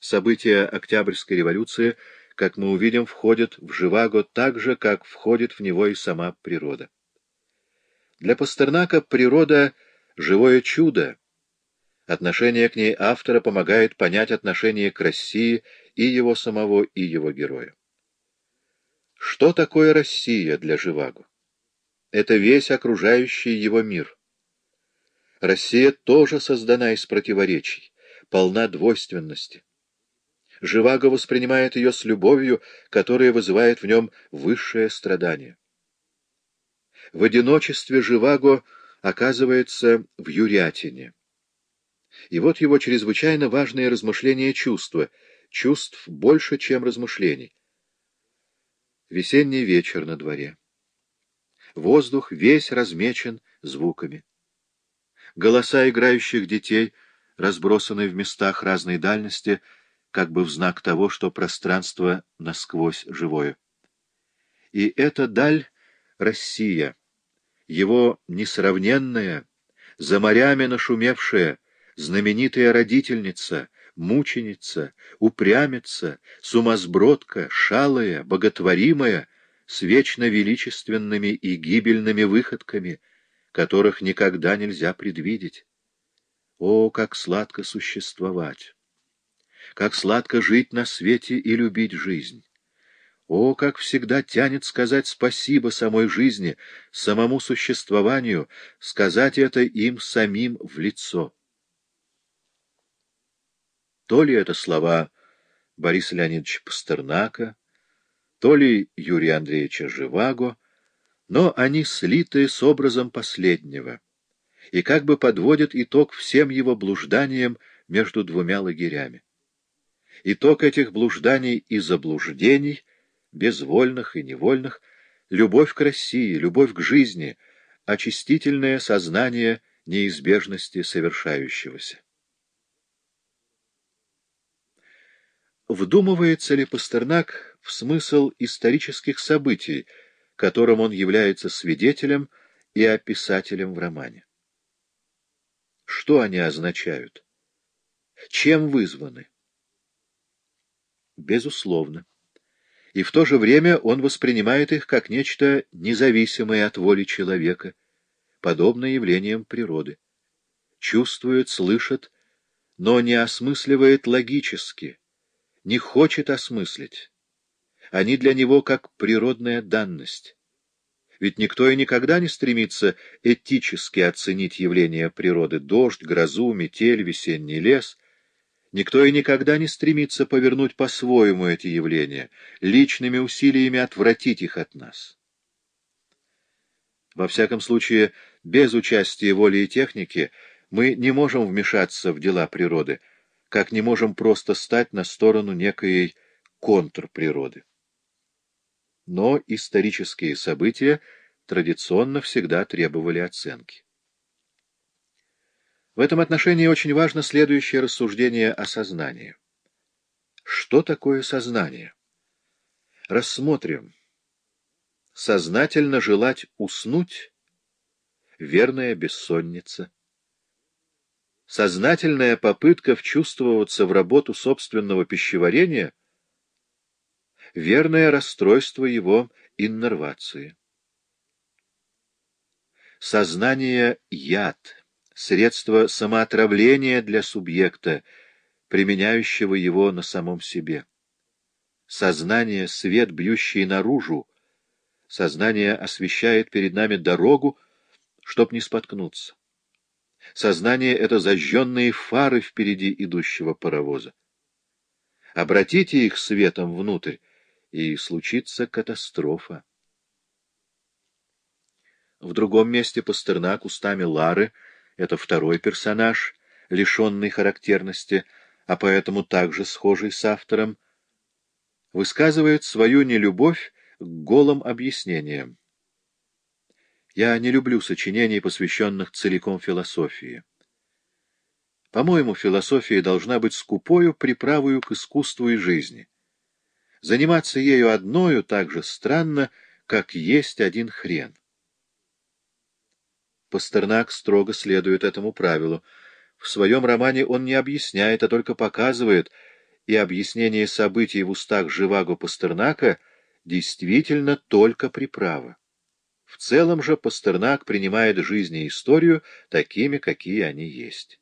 События Октябрьской революции, как мы увидим, входят в Живаго так же, как входит в него и сама природа. Для Пастернака природа — живое чудо. Отношение к ней автора помогает понять отношение к России и его самого, и его героя. Что такое Россия для Живаго? Это весь окружающий его мир. Россия тоже создана из противоречий, полна двойственности. Живаго воспринимает ее с любовью, которая вызывает в нем высшее страдание. В одиночестве Живаго оказывается в Юрятине. И вот его чрезвычайно важное размышление чувства, чувств больше, чем размышлений. Весенний вечер на дворе. Воздух весь размечен звуками. Голоса играющих детей, разбросанные в местах разной дальности, как бы в знак того, что пространство насквозь живое. И эта даль — Россия, его несравненная, за морями нашумевшая, знаменитая родительница, мученица, упрямица, сумасбродка, шалая, боготворимая, с вечно величественными и гибельными выходками, которых никогда нельзя предвидеть. О, как сладко существовать! Как сладко жить на свете и любить жизнь! О, как всегда тянет сказать спасибо самой жизни, самому существованию, сказать это им самим в лицо. То ли это слова Бориса Леонидовича Пастернака, то ли Юрия Андреевича Живаго, но они слиты с образом последнего и как бы подводят итог всем его блужданиям между двумя лагерями. Итог этих блужданий и заблуждений — безвольных и невольных, любовь к России, любовь к жизни, очистительное сознание неизбежности совершающегося. Вдумывается ли Пастернак в смысл исторических событий, которым он является свидетелем и описателем в романе? Что они означают? Чем вызваны? Безусловно и в то же время он воспринимает их как нечто независимое от воли человека, подобное явлениям природы. Чувствует, слышит, но не осмысливает логически, не хочет осмыслить. Они для него как природная данность. Ведь никто и никогда не стремится этически оценить явления природы — дождь, грозу, метель, весенний лес — Никто и никогда не стремится повернуть по-своему эти явления, личными усилиями отвратить их от нас. Во всяком случае, без участия воли и техники мы не можем вмешаться в дела природы, как не можем просто стать на сторону некой контрприроды. Но исторические события традиционно всегда требовали оценки. В этом отношении очень важно следующее рассуждение о сознании. Что такое сознание? Рассмотрим. Сознательно желать уснуть — верная бессонница. Сознательная попытка вчувствоваться в работу собственного пищеварения — верное расстройство его иннервации. Сознание — яд — средство самоотравления для субъекта, применяющего его на самом себе. Сознание — свет, бьющий наружу. Сознание освещает перед нами дорогу, чтоб не споткнуться. Сознание — это зажженные фары впереди идущего паровоза. Обратите их светом внутрь, и случится катастрофа. В другом месте Пастернак устами Лары — это второй персонаж, лишенный характерности, а поэтому также схожий с автором, высказывает свою нелюбовь к голым объяснениям. Я не люблю сочинений, посвященных целиком философии. По-моему, философия должна быть скупою приправою к искусству и жизни. Заниматься ею одною так же странно, как есть один хрен. Пастернак строго следует этому правилу. В своем романе он не объясняет, а только показывает, и объяснение событий в устах Живаго Пастернака действительно только приправа. В целом же Пастернак принимает жизнь и историю такими, какие они есть.